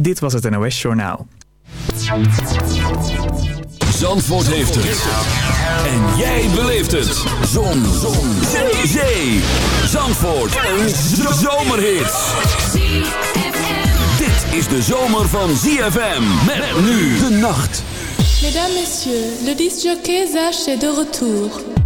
Dit was het NOS Journaal. Zandvoort heeft het. En jij beleeft het. Zon. zon. Zee. Zee. Zandvoort. Een zomerhit. Dit is de zomer van ZFM. Met nu de nacht. Mesdames, Messieurs, le disc-jockey Zach est de retour.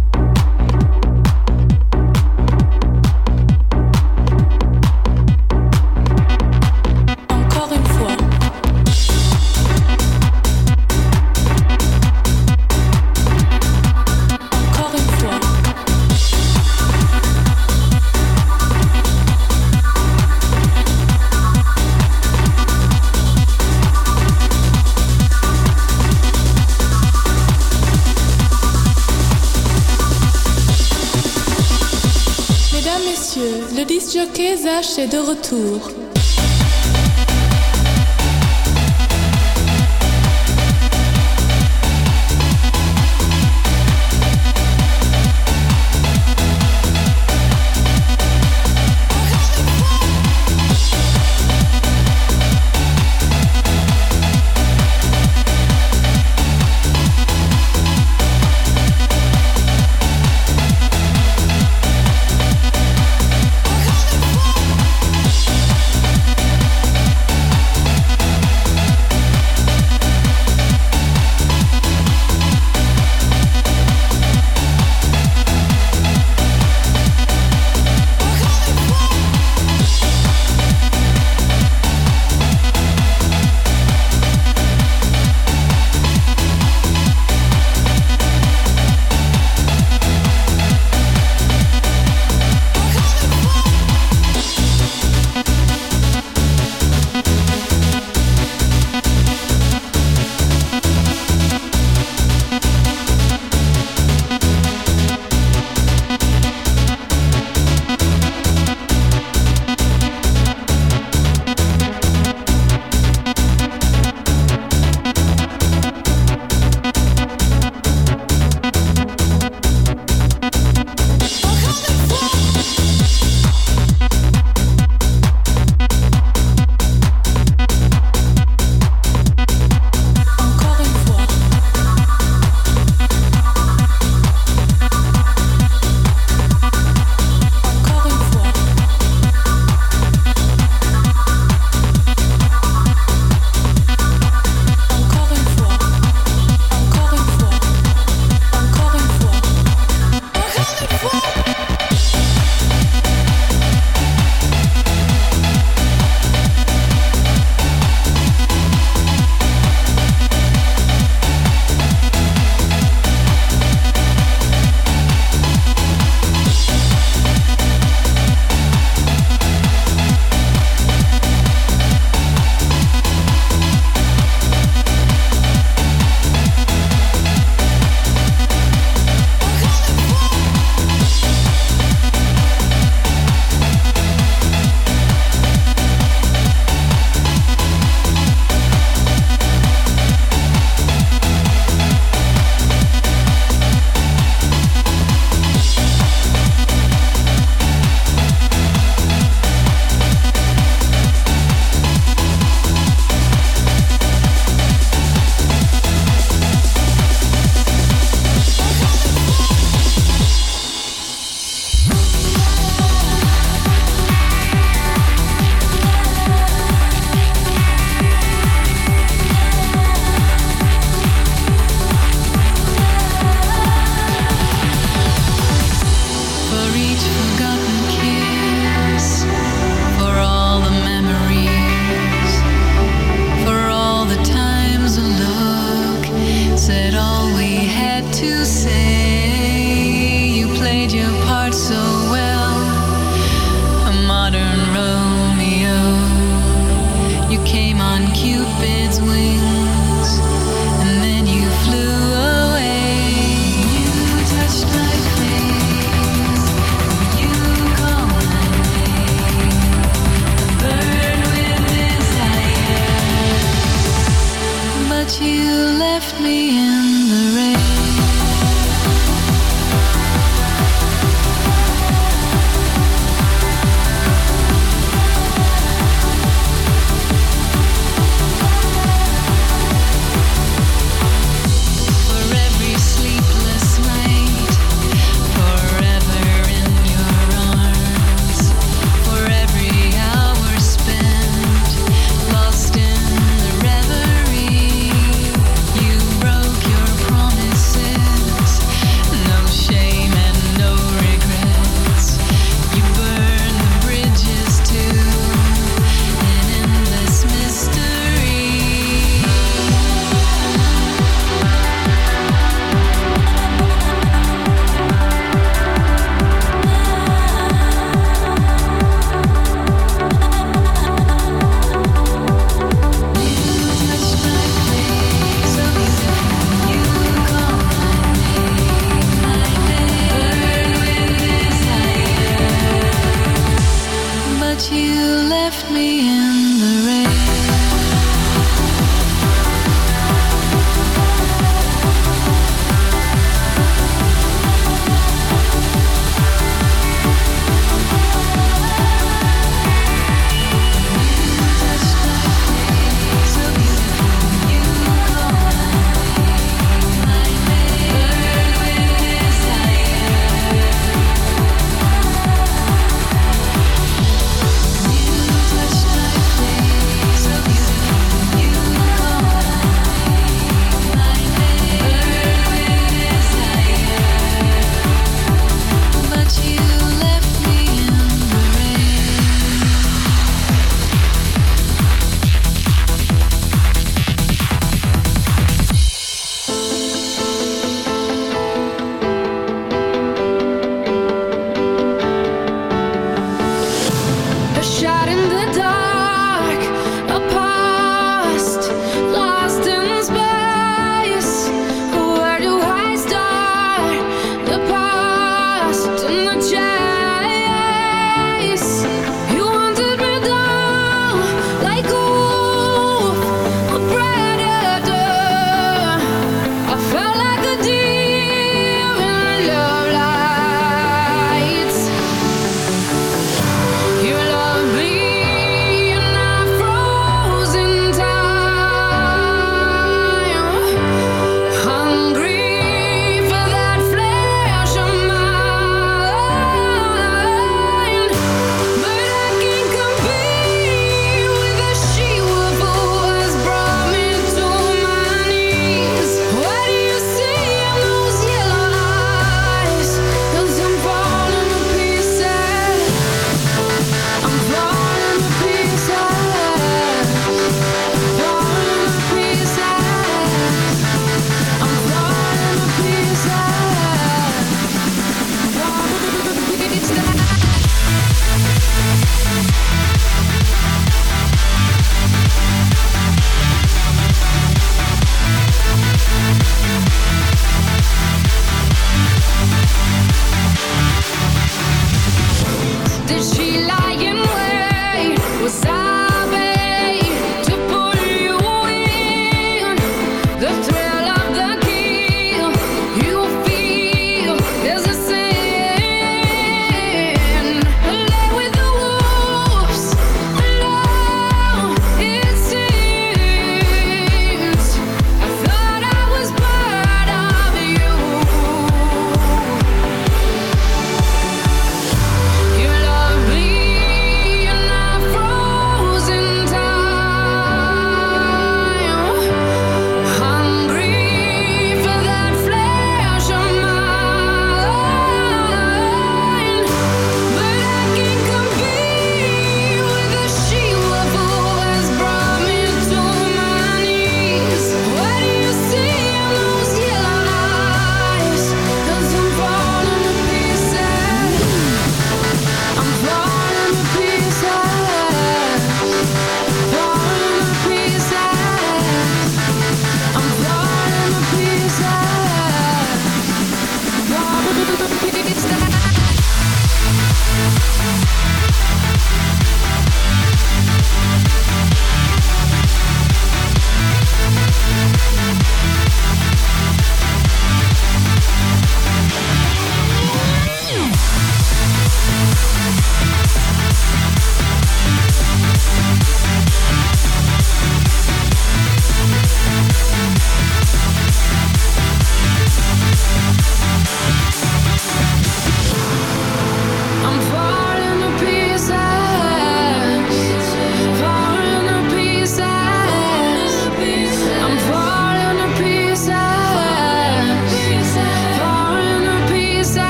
Disc Jockey est de retour?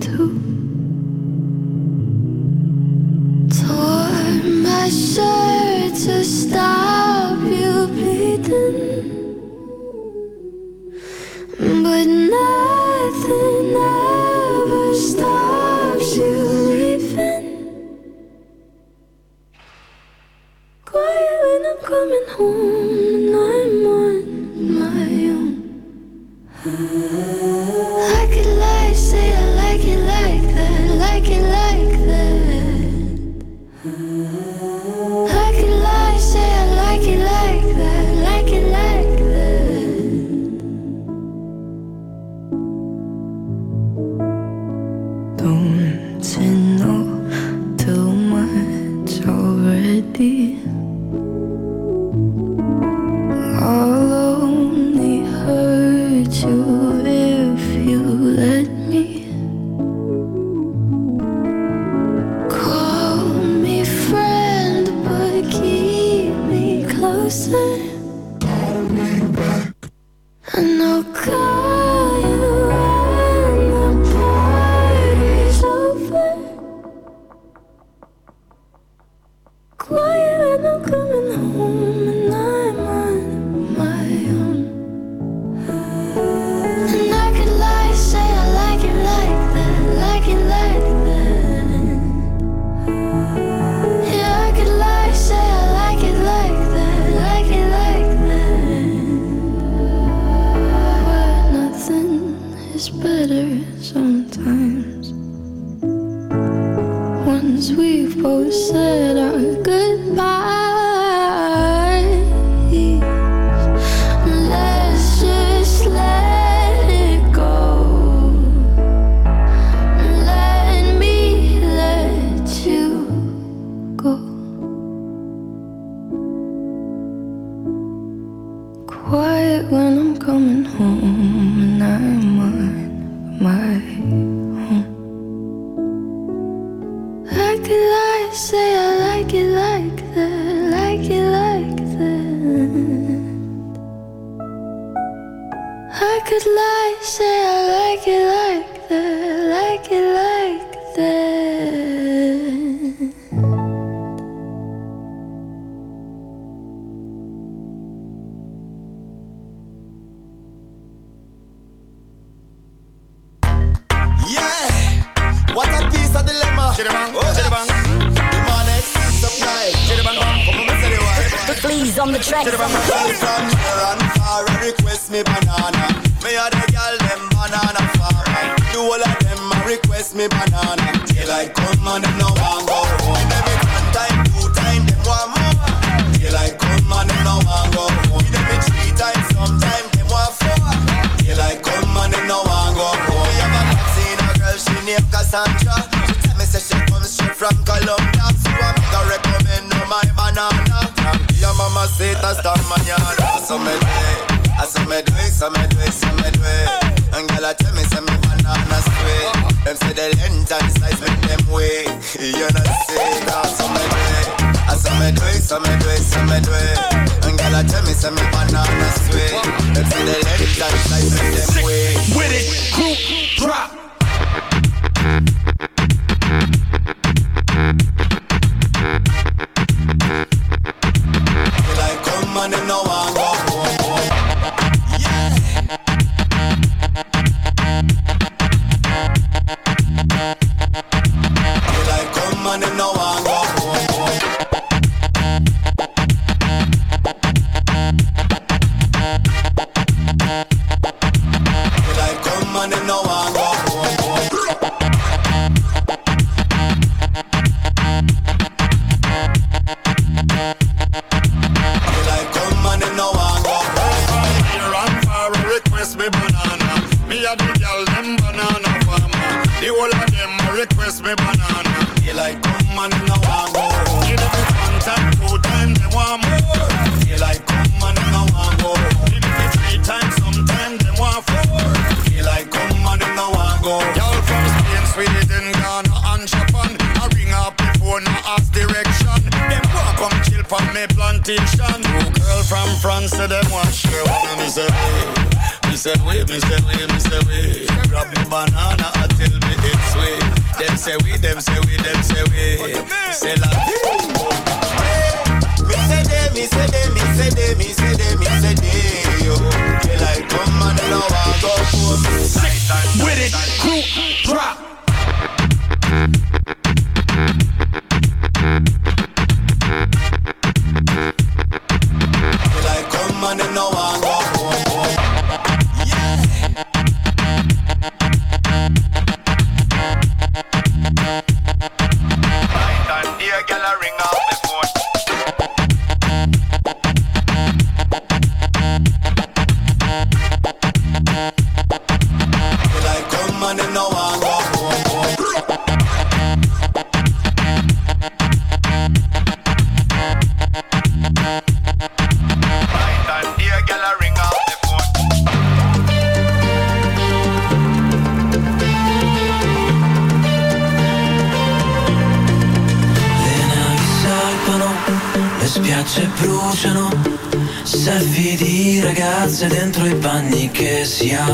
to tore my shirt to stop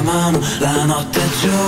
mano, la notte giù.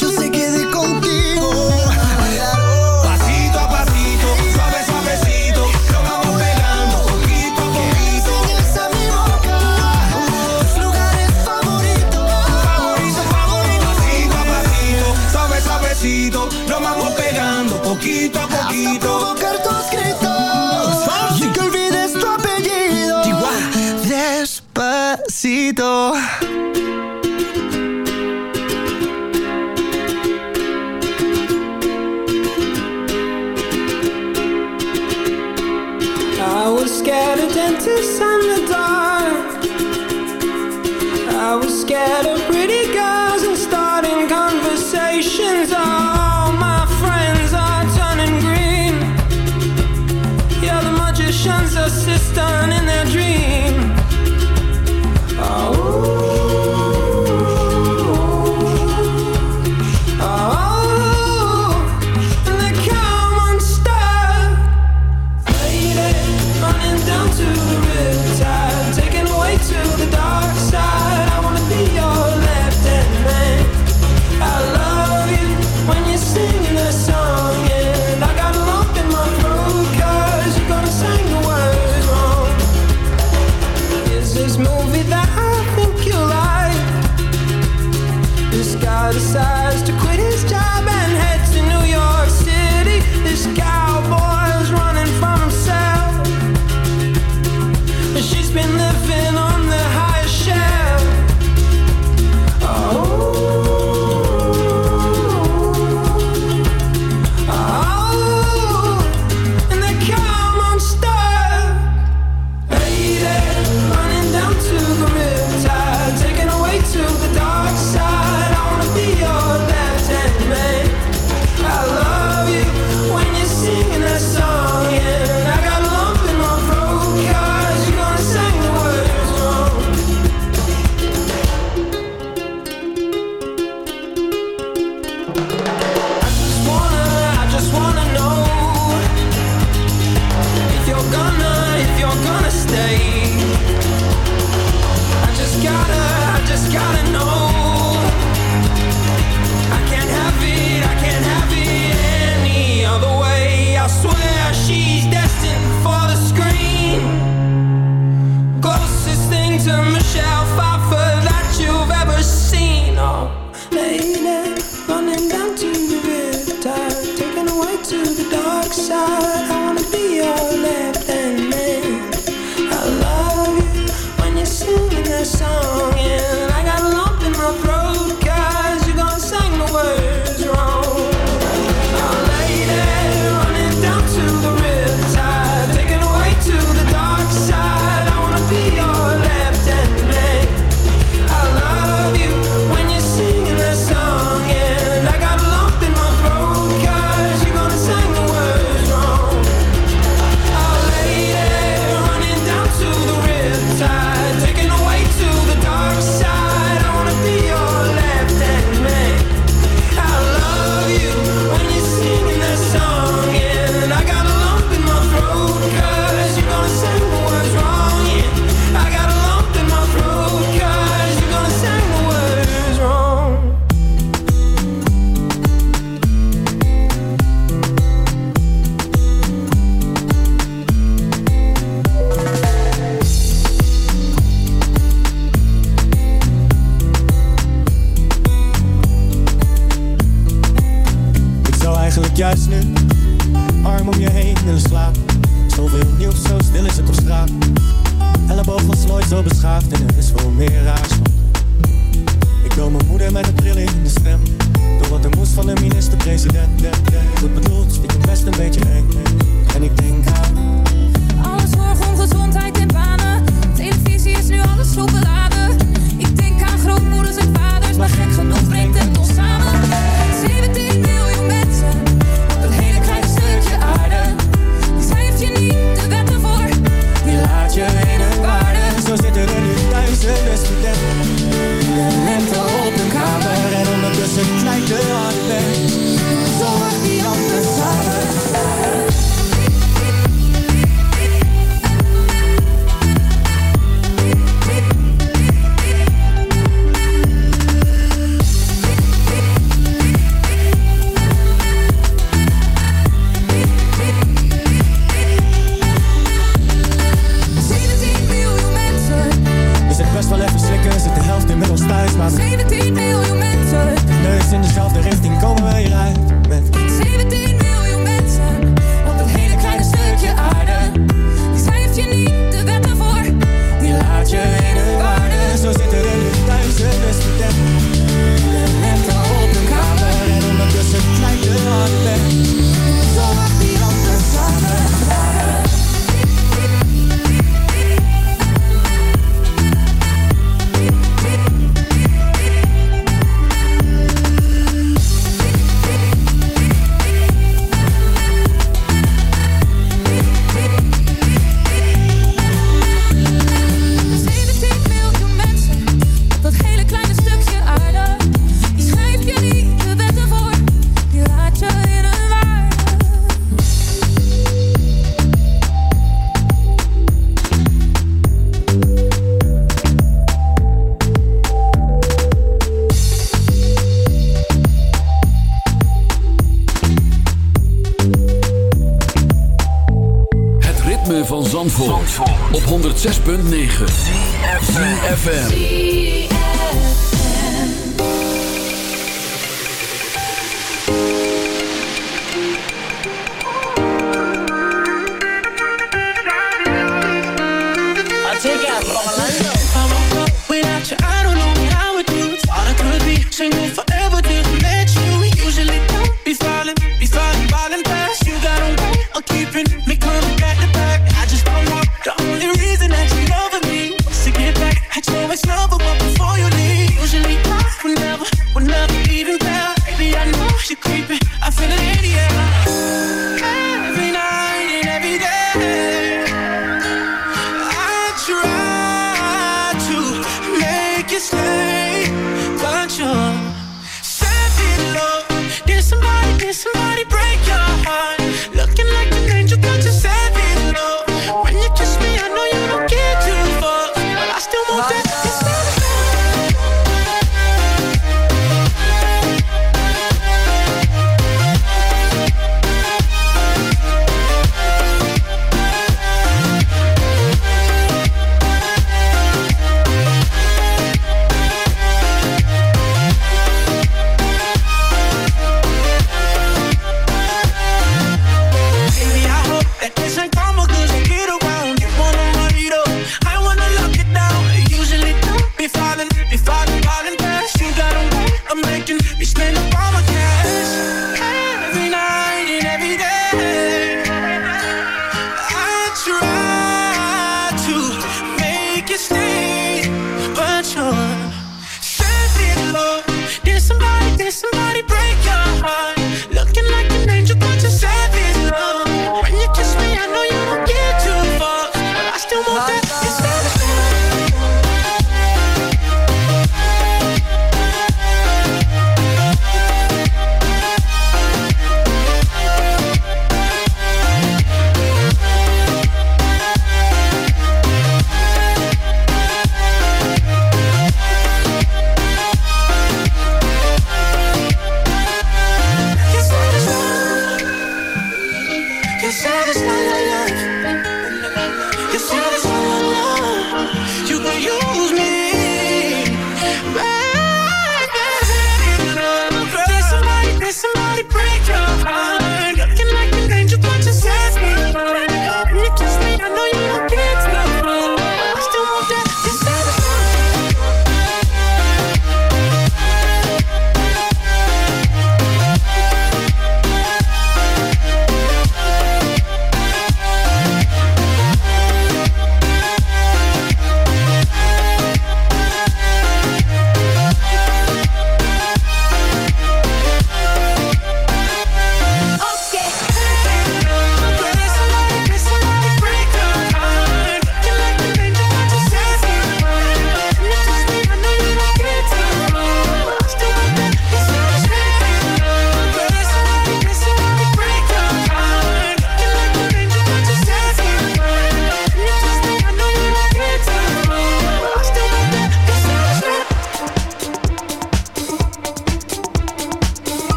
106.9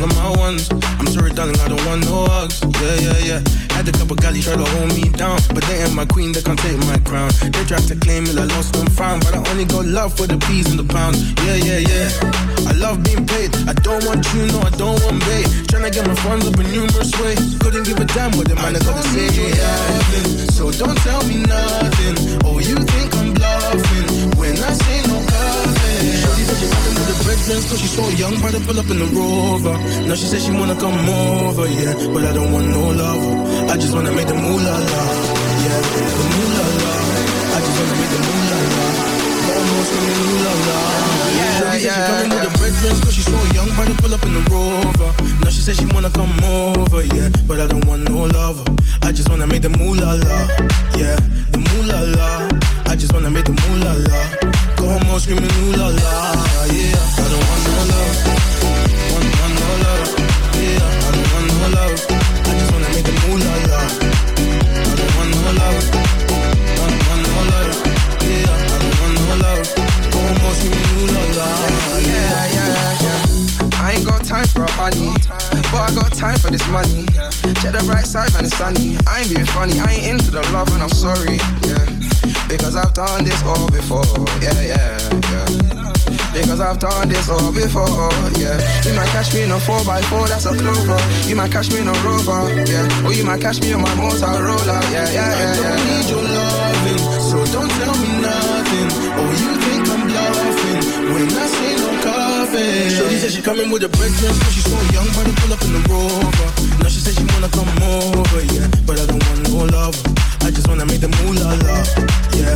all of my ones. I'm sorry, darling, I don't want no hugs. Yeah, yeah, yeah. Had a couple galley try to hold me down, but they ain't my queen, they can't take my crown. They tried to claim it, I lost and found, but I only got love for the peas and the pounds. Yeah, yeah, yeah. I love being paid. I don't want you, no, I don't want bait. Tryna get my funds up in numerous ways. Couldn't give a damn what the man I gotta say. So don't tell me nothing. Oh, you think I'm bluffing when I say no said she rockin' with the bread dance Cause she saw a young brother pull up in the Rover. Now she said she wanna come over, yeah But I don't want no love. I just wanna make the moolah la Yeah, the moolah la I just wanna make the moolah la Almost screaming moolah la, yeah, yeah. She coming with the breadlines cause she's so young, about to pull up in the rover. Now she says she wanna come over, yeah, but I don't want no love. I just wanna make the moolah la, yeah, the moolah la. I just wanna make the moolah la. Go home all screaming ooh la la, yeah. I don't want no love, honey, but I got time for this money. Check the bright side when it's sunny. I ain't being funny, I ain't into the love and I'm sorry, yeah. Because I've done this all before, yeah, yeah, yeah. Because I've done this all before, yeah. You might catch me in a 4x4, that's a clover. You might catch me in a rover, yeah. Or you might catch me on my Motorola, yeah, yeah, yeah. I don't need your loving, coffee. Shorty said she coming with the breadcrumbs, cause she's so young, about to pull up in the rover. Now she said she wanna come over, yeah, but I don't want no love. I just wanna make the moolah la, yeah,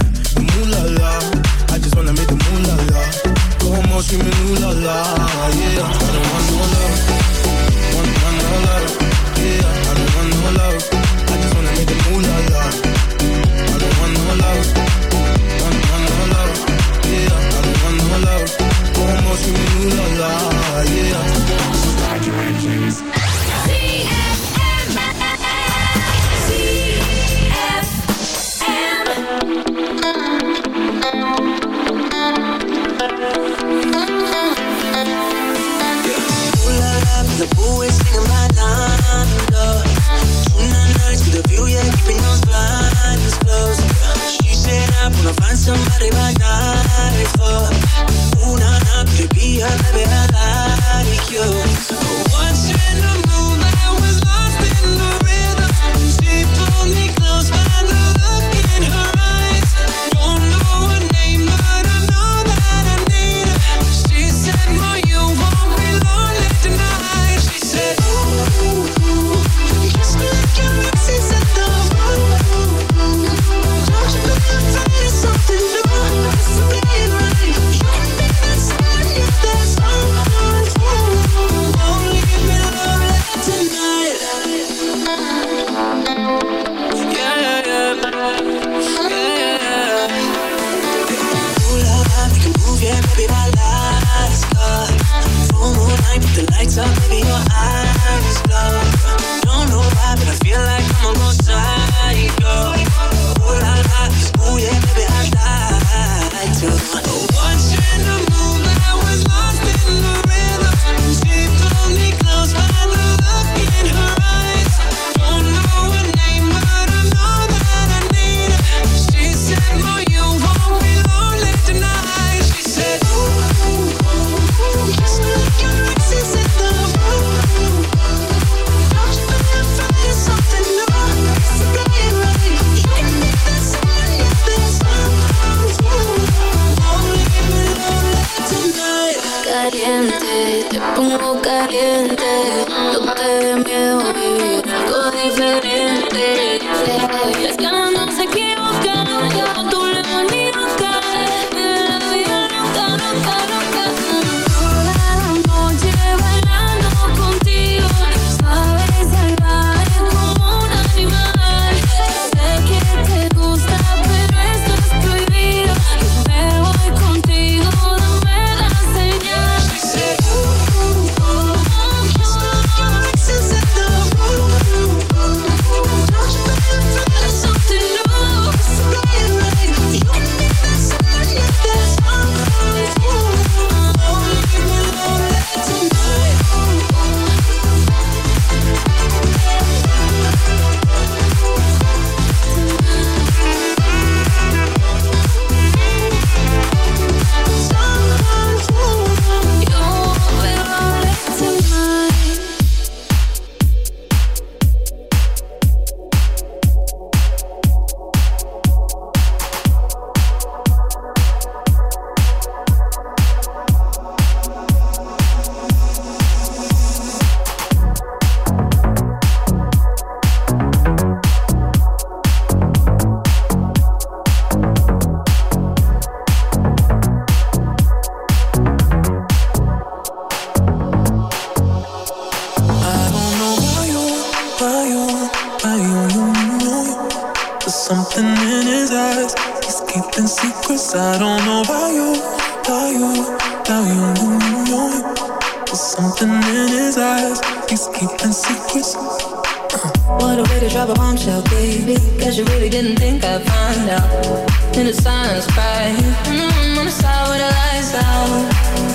Find out in the silence cry. Mm -hmm, on the side where the lights out.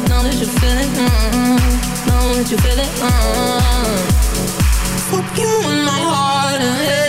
Know that you feel it. Mm -hmm, know that you feel it. Mm -hmm. Hope you in my heart. Eh?